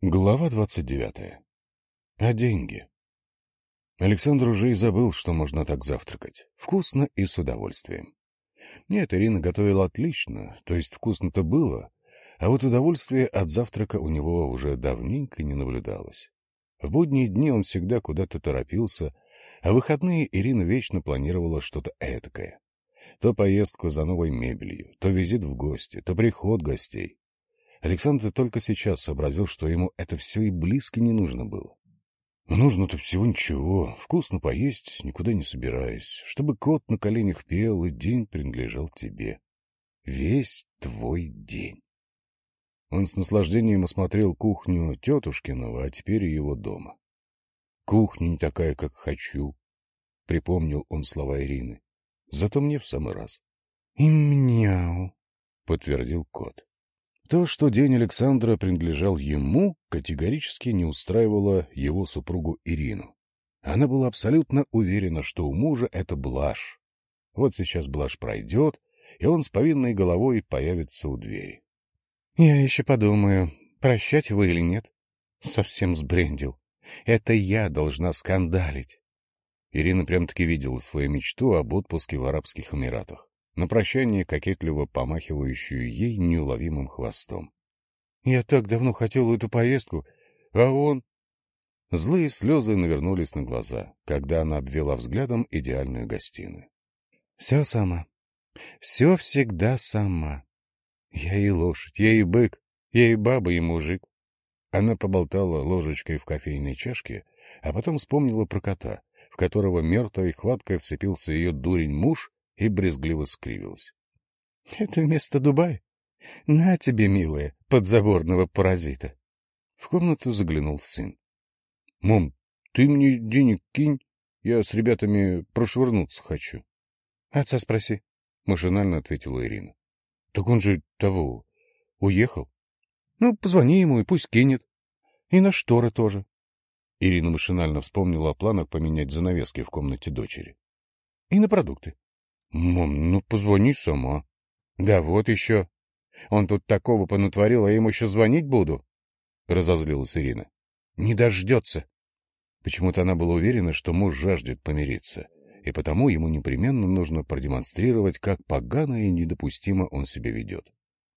Глава двадцать девятая. А деньги? Александр уже и забыл, что можно так завтракать. Вкусно и с удовольствием. Нет, Ирина готовила отлично, то есть вкусно-то было, а вот удовольствие от завтрака у него уже давненько не наблюдалось. В будние дни он всегда куда-то торопился, а в выходные Ирина вечно планировала что-то этакое. То поездку за новой мебелью, то визит в гости, то приход гостей. Александр только сейчас сообразил, что ему это все и близко не нужно было. Нужно-то всего ничего, вкусно поесть, никуда не собираясь, чтобы кот на коленях пел, и день принадлежал тебе. Весь твой день. Он с наслаждением осмотрел кухню тетушкиного, а теперь и его дома. «Кухня не такая, как хочу», — припомнил он слова Ирины. «Зато мне в самый раз». «И мяу», — подтвердил кот. То, что день Александра принадлежал ему, категорически не устраивало его супругу Ирину. Она была абсолютно уверена, что у мужа это блажь. Вот сейчас блажь пройдет, и он с повинной головой появится у двери. — Я еще подумаю, прощать его или нет. Совсем сбрендил. Это я должна скандалить. Ирина прям-таки видела свою мечту об отпуске в Арабских Эмиратах на прощание кокетливо помахивающую ей неуловимым хвостом. — Я так давно хотел эту поездку, а он... Злые слезы навернулись на глаза, когда она обвела взглядом идеальную гостиную. — Все сама. Все всегда сама. Я и лошадь, я и бык, я и баба, и мужик. Она поболтала ложечкой в кофейной чашке, а потом вспомнила про кота, в которого мертвой хваткой вцепился ее дурень-муж и брезгливо скривилась. — Это вместо Дубая? На тебе, милая, подзаборного паразита. В комнату заглянул сын. — Мам, ты мне денег кинь, я с ребятами прошвырнуться хочу. — Отца спроси, — машинально ответила Ирина. — Так он же того, уехал. — Ну, позвони ему и пусть кинет. И на шторы тоже. Ирина машинально вспомнила о планах поменять занавески в комнате дочери. — И на продукты. — Мам, ну позвони сама. — Да вот еще. Он тут такого понатворил, а ему еще звонить буду? — разозлилась Ирина. — Не дождется. Почему-то она была уверена, что муж жаждет помириться, и потому ему непременно нужно продемонстрировать, как погано и недопустимо он себя ведет.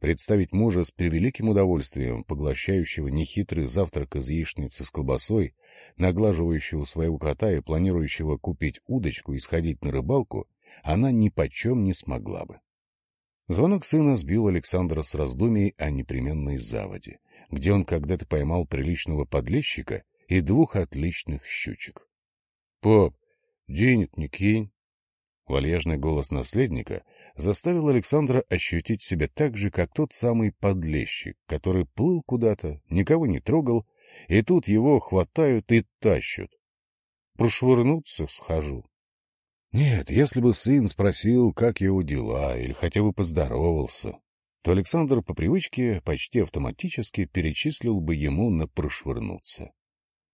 Представить мужа с превеликим удовольствием, поглощающего нехитрый завтрак из яичницы с колбасой, наглаживающего своего кота и планирующего купить удочку и сходить на рыбалку, она ни почем не смогла бы. Звонок сына сбил Александра с раздумий о непременной заводе, где он когда-то поймал приличного подлещика и двух отличных щучек. — Пап, денег не кинь. Вальяжный голос наследника заставил Александра ощутить себя так же, как тот самый подлещик, который плыл куда-то, никого не трогал, и тут его хватают и тащут. Прошвырнуться схожу. Нет, если бы сын спросил, как его дела, или хотя бы поздоровался, то Александр по привычке почти автоматически перечислил бы ему на прошвырнуться.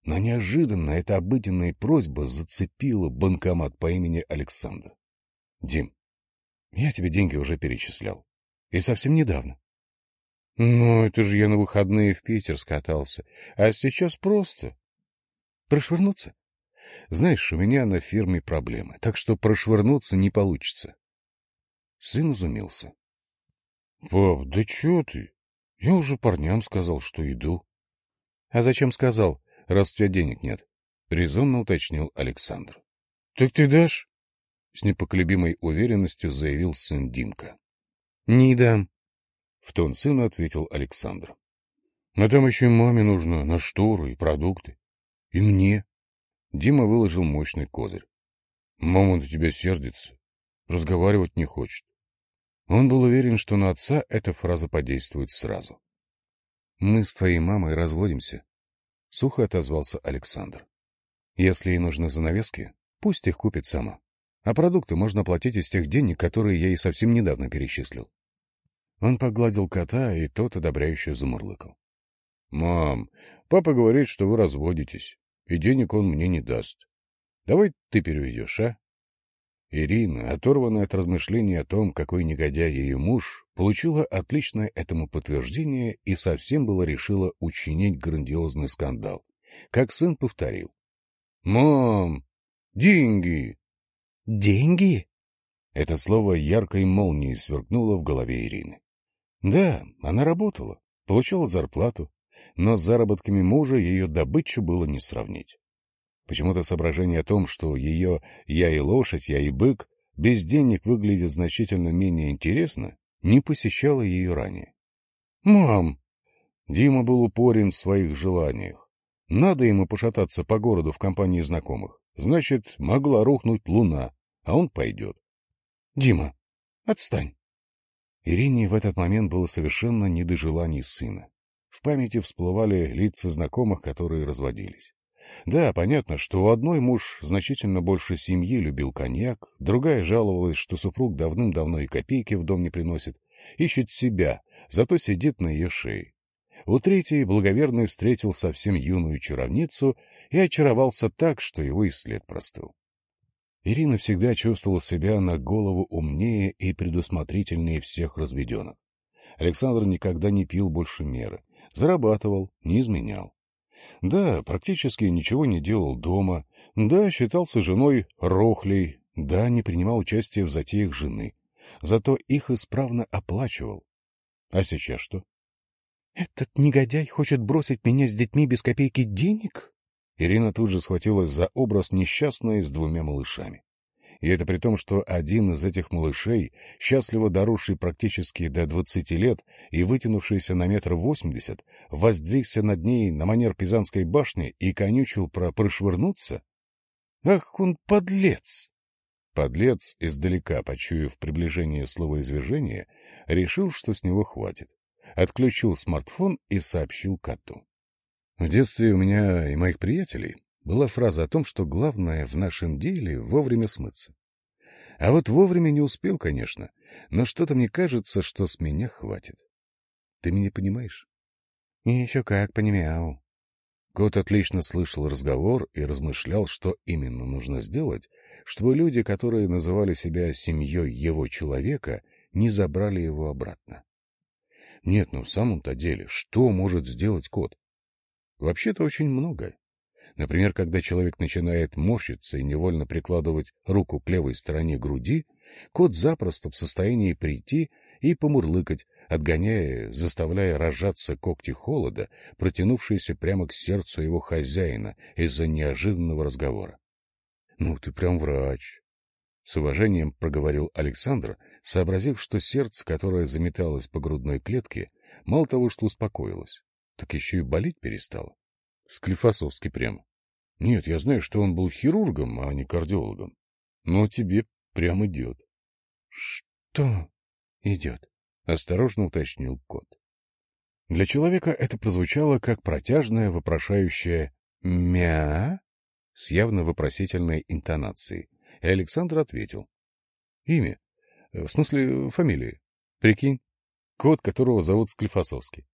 Но неожиданно эта обыденная просьба зацепила банкомат по имени Александр. — Дим, я тебе деньги уже перечислял. И совсем недавно. — Ну, это же я на выходные в Питер скатался. А сейчас просто. — Прошвырнуться? Знаешь, у меня на фирме проблемы, так что прошвырнуться не получится. Сын изумился. — Пап, да чё ты? Я уже парням сказал, что иду. — А зачем сказал, раз у тебя денег нет? — резонно уточнил Александр. — Так ты дашь? — с непоколебимой уверенностью заявил сын Димка. — Не дам. — в тон сына ответил Александр. — А там еще маме нужно на штору и продукты. И мне. Дима выложил мощный козырь. Мама на тебя сердится. Разговаривать не хочет. Он был уверен, что на отца эта фраза подействует сразу. — Мы с твоей мамой разводимся, — сухо отозвался Александр. — Если ей нужны занавески, пусть их купит сама. А продукты можно платить из тех денег, которые я ей совсем недавно перечислил. Он погладил кота, и тот одобряюще замурлыкал. — Мам, папа говорит, что вы разводитесь и денег он мне не даст. Давай ты переведешь, а? Ирина, оторванная от размышлений о том, какой негодяй ее муж, получила отличное этому подтверждение и совсем было решила учинить грандиозный скандал. Как сын повторил. «Мам, деньги!» «Деньги?» Это слово яркой молнией сверкнуло в голове Ирины. Да, она работала, получала зарплату, но с заработками мужа ее добычу было не сравнить. Почему-то соображение о том, что ее «я и лошадь, я и бык» без денег выглядит значительно менее интересно, не посещало ее ранее. «Мам!» Дима был упорен в своих желаниях. Надо ему пошататься по городу в компании знакомых. Значит, могла рухнуть луна, а он пойдет. «Дима, отстань!» Ирине в этот момент было совершенно не до желаний сына. В памяти всплывали лица знакомых, которые разводились. Да, понятно, что у одной муж значительно больше семьи любил коньяк, другая жаловалась, что супруг давным-давно и копейки в дом не приносит, ищет себя, зато сидит на ее шее. У третьей благоверный встретил совсем юную чаровницу и очаровался так, что его и след простыл. Ирина всегда чувствовала себя на голову умнее и предусмотрительнее всех разведенных. Александр никогда не пил больше меры, зарабатывал, не изменял. Да, практически ничего не делал дома. Да, считался женой рохлей. Да, не принимал участия в затеях жены. Зато их исправно оплачивал. А сейчас что? «Этот негодяй хочет бросить меня с детьми без копейки денег?» Ирина тут же схватилась за образ несчастной с двумя малышами. И это при том, что один из этих малышей, счастливо доросший практически до двадцати лет и вытянувшийся на метр восемьдесят, воздвигся над ней на манер Пизанской башни и конючил про прошвырнуться? Ах, он подлец! Подлец, издалека почуяв приближение словоизвержения, решил, что с него хватит. Отключил смартфон и сообщил коту. В детстве у меня и моих приятелей была фраза о том, что главное в нашем деле вовремя смыться. А вот вовремя не успел, конечно, но что-то мне кажется, что с меня хватит. Ты меня понимаешь? Еще как понимал. Кот отлично слышал разговор и размышлял, что именно нужно сделать, чтобы люди, которые называли себя семьей его человека, не забрали его обратно. Нет, ну в самом-то деле, что может сделать кот? Вообще-то очень многое. Например, когда человек начинает морщиться и невольно прикладывать руку к левой стороне груди, кот запросто в состоянии прийти и помурлыкать, отгоняя, заставляя разжаться когти холода, протянувшиеся прямо к сердцу его хозяина из-за неожиданного разговора. — Ну, ты прям врач. С уважением проговорил Александр, сообразив, что сердце, которое заметалось по грудной клетке, мало того, что успокоилось, так еще и болеть перестало. Склифосовский прямо. Нет, я знаю, что он был хирургом, а не кардиологом. Но тебе прям идет. — Что идет? — осторожно уточнил кот. Для человека это прозвучало как протяжное, вопрошающее «мя» с явно вопросительной интонацией, и Александр ответил. «Имя. В смысле, фамилии. Прикинь, кот, которого зовут Склифосовский».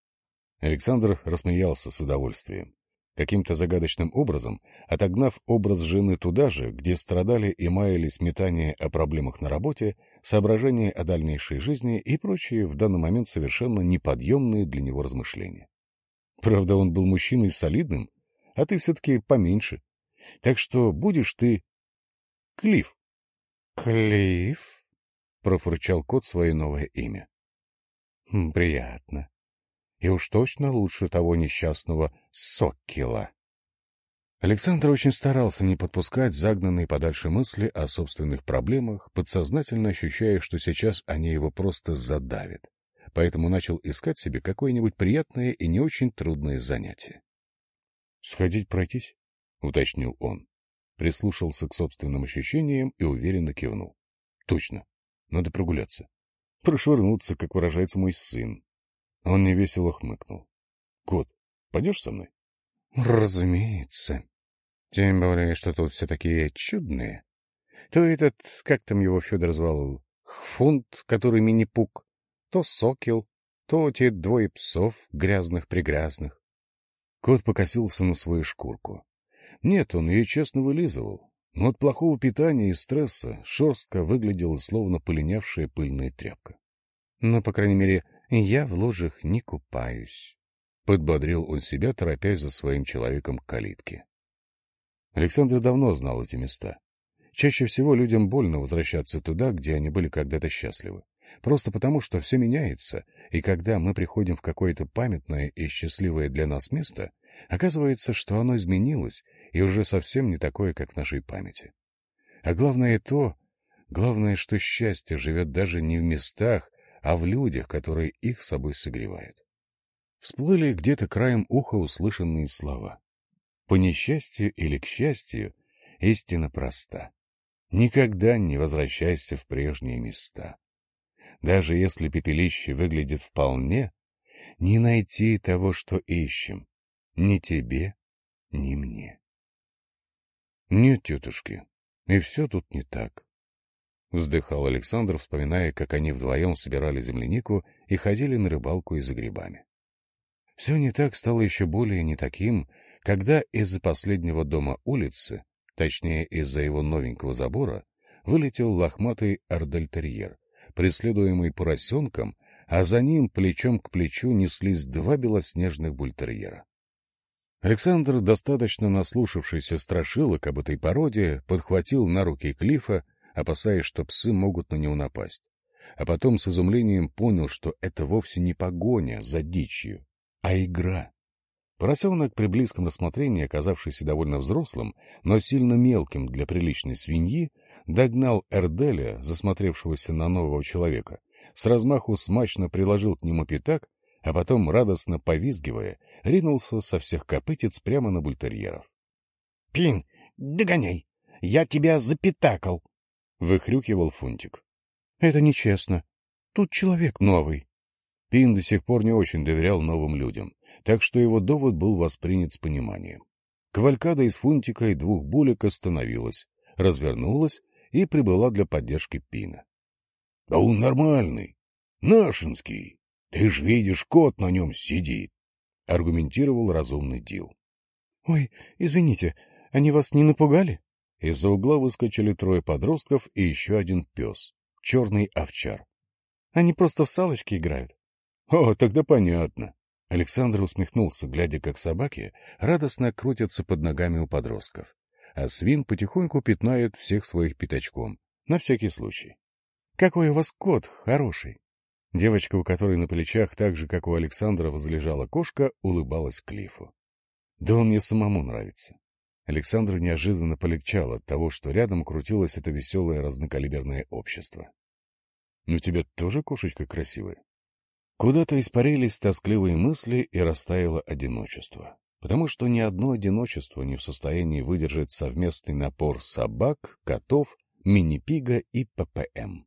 Александр рассмеялся с удовольствием каким-то загадочным образом отогнав образ жены туда же, где страдали и маялись метания о проблемах на работе, соображения о дальнейшей жизни и прочие в данный момент совершенно неподъемные для него размышления. Правда, он был мужчиной солидным, а ты все-таки поменьше. Так что будешь ты... Клифф. — Клифф? — профурчал кот свое новое имя. — Приятно и уж точно лучше того несчастного Соккила. Александр очень старался не подпускать загнанные подальше мысли о собственных проблемах, подсознательно ощущая, что сейчас они его просто задавят, поэтому начал искать себе какое-нибудь приятное и не очень трудное занятие. — Сходить пройтись? — уточнил он. Прислушался к собственным ощущениям и уверенно кивнул. — Точно, надо прогуляться. Прошвырнуться, как выражается мой сын, он невесело хмыкнул. — Кот, пойдешь со мной? — Разумеется. Тем более, что тут все такие чудные. То этот, как там его Федор звал, Хфунт, который мини-пук, то Сокел, то те двое псов грязных-прегрязных. Кот покосился на свою шкурку. Нет, он ее честно вылизывал. Но от плохого питания и стресса шерстка выглядела словно полинявшая пыльная тряпка. Но, по крайней мере, я в лужах не купаюсь. Подбодрил он себя, торопясь за своим человеком к калитке. Александр давно знал эти места. Чаще всего людям больно возвращаться туда, где они были когда-то счастливы. Просто потому, что все меняется, и когда мы приходим в какое-то памятное и счастливое для нас место, оказывается, что оно изменилось и уже совсем не такое, как в нашей памяти. А главное то, главное, что счастье живет даже не в местах, а в людях, которые их собой согревают. Всплыли где-то краем уха услышанные слова. По несчастью или к счастью, истина проста. Никогда не возвращайся в прежние места. Даже если пепелище выглядит вполне, не найти того, что ищем. Ни тебе, ни мне. Нет, тетушки, и все тут не так. Вздыхал Александр, вспоминая, как они вдвоем собирали землянику и ходили на рыбалку и за грибами. Все не так стало еще более не таким, когда из-за последнего дома улицы, точнее из-за его новенького забора, вылетел лохматый ордельтерьер, преследуемый поросенком, а за ним плечом к плечу неслись два белоснежных бультерьера. Александр, достаточно наслушавшийся страшилок об этой породе, подхватил на руки Клифа, опасаясь, что псы могут на него напасть. А потом с изумлением понял, что это вовсе не погоня за дичью, а игра. Поросенок при близком рассмотрении, оказавшийся довольно взрослым, но сильно мелким для приличной свиньи, догнал Эрделя, засмотревшегося на нового человека, с размаху смачно приложил к нему пятак, а потом, радостно повизгивая, ринулся со всех копытец прямо на бультерьеров. — Пин, догоняй! Я тебя запятакал! — выхрюкивал Фунтик. — Это нечестно. Тут человек новый. Пин до сих пор не очень доверял новым людям, так что его довод был воспринят с пониманием. Кавалькада из фунтика и двух булек остановилась, развернулась и прибыла для поддержки Пина. — Да он нормальный, нашинский. Ты ж видишь, кот на нем сидит, — аргументировал разумный Дил. — Ой, извините, они вас не напугали? Из-за угла выскочили трое подростков и еще один пес, черный овчар. — Они просто в салочки играют. — О, тогда понятно. Александр усмехнулся, глядя, как собаки радостно крутятся под ногами у подростков, а свин потихоньку пятнает всех своих пятачком, на всякий случай. — Какой у вас кот хороший! Девочка, у которой на плечах, так же, как у Александра, возлежала кошка, улыбалась Клифу. — Да он мне самому нравится. Александру неожиданно полегчало от того, что рядом крутилось это веселое разнокалиберное общество. — Ну, тебя тоже кошечка красивая? Куда-то испарились тоскливые мысли и растаяло одиночество, потому что ни одно одиночество не в состоянии выдержать совместный напор собак, котов, мини-пига и ППМ.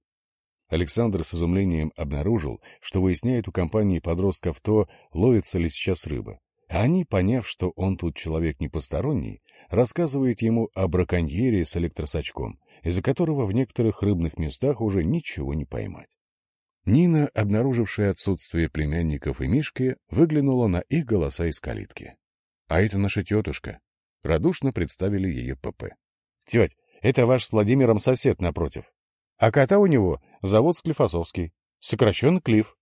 Александр с изумлением обнаружил, что выясняет у компании подростков то, ловится ли сейчас рыба. Они, поняв, что он тут человек не посторонний, рассказывают ему о браконьере с электросачком, из-за которого в некоторых рыбных местах уже ничего не поймать. Нина, обнаружившая отсутствие племянников и Мишки, выглянула на их голоса из калитки. — А это наша тетушка. Радушно представили ее ПП. — Теть, это ваш с Владимиром сосед напротив. А кота у него зовут Склифосовский. Сокращен Клифф.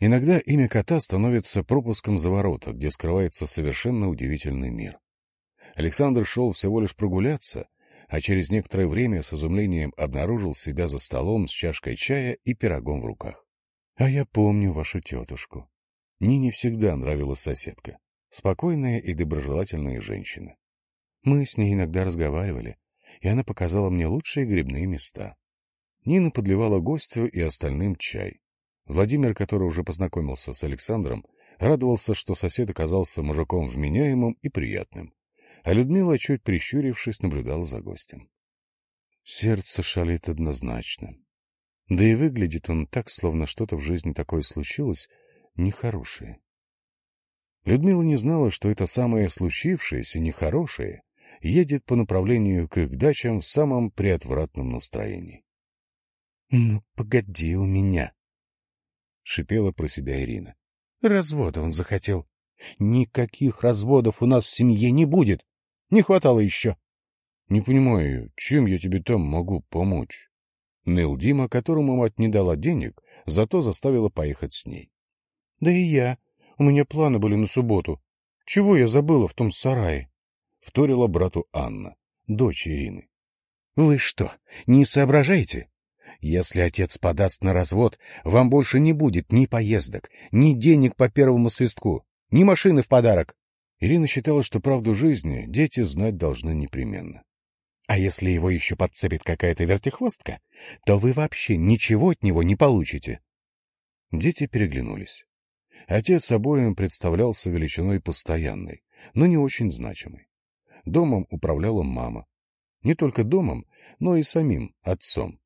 Иногда имя кота становится пропуском за ворота, где скрывается совершенно удивительный мир. Александр шел всего лишь прогуляться, а через некоторое время с изумлением обнаружил себя за столом с чашкой чая и пирогом в руках. — А я помню вашу тетушку. Нине всегда нравилась соседка. Спокойная и доброжелательная женщина. Мы с ней иногда разговаривали, и она показала мне лучшие грибные места. Нина подливала гостю и остальным чай. Владимир, который уже познакомился с Александром, радовался, что сосед оказался мужиком вменяемым и приятным а Людмила, чуть прищурившись, наблюдала за гостем. Сердце шалит однозначно. Да и выглядит он так, словно что-то в жизни такое случилось нехорошее. Людмила не знала, что это самое случившееся нехорошее едет по направлению к их дачам в самом приотвратном настроении. — Ну, погоди у меня! — шипела про себя Ирина. — Развода он захотел. Никаких разводов у нас в семье не будет. Не хватало еще. Не понимаю, чем я тебе там могу помочь? Ныл Дима, которому мать не дала денег, зато заставила поехать с ней. — Да и я. У меня планы были на субботу. Чего я забыла в том сарае? — вторила брату Анна, дочь Ирины. — Вы что, не соображаете? Если отец подаст на развод, вам больше не будет ни поездок, ни денег по первому свистку, ни машины в подарок. Ирина считала, что правду жизни дети знать должны непременно. А если его еще подцепит какая-то вертихвостка, то вы вообще ничего от него не получите. Дети переглянулись. Отец обоим представлялся величиной постоянной, но не очень значимой. Домом управляла мама. Не только домом, но и самим отцом.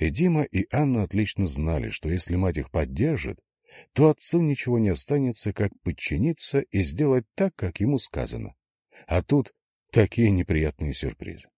И Дима и Анна отлично знали, что если мать их поддержит, то отцу ничего не останется, как подчиниться и сделать так, как ему сказано. А тут такие неприятные сюрпризы.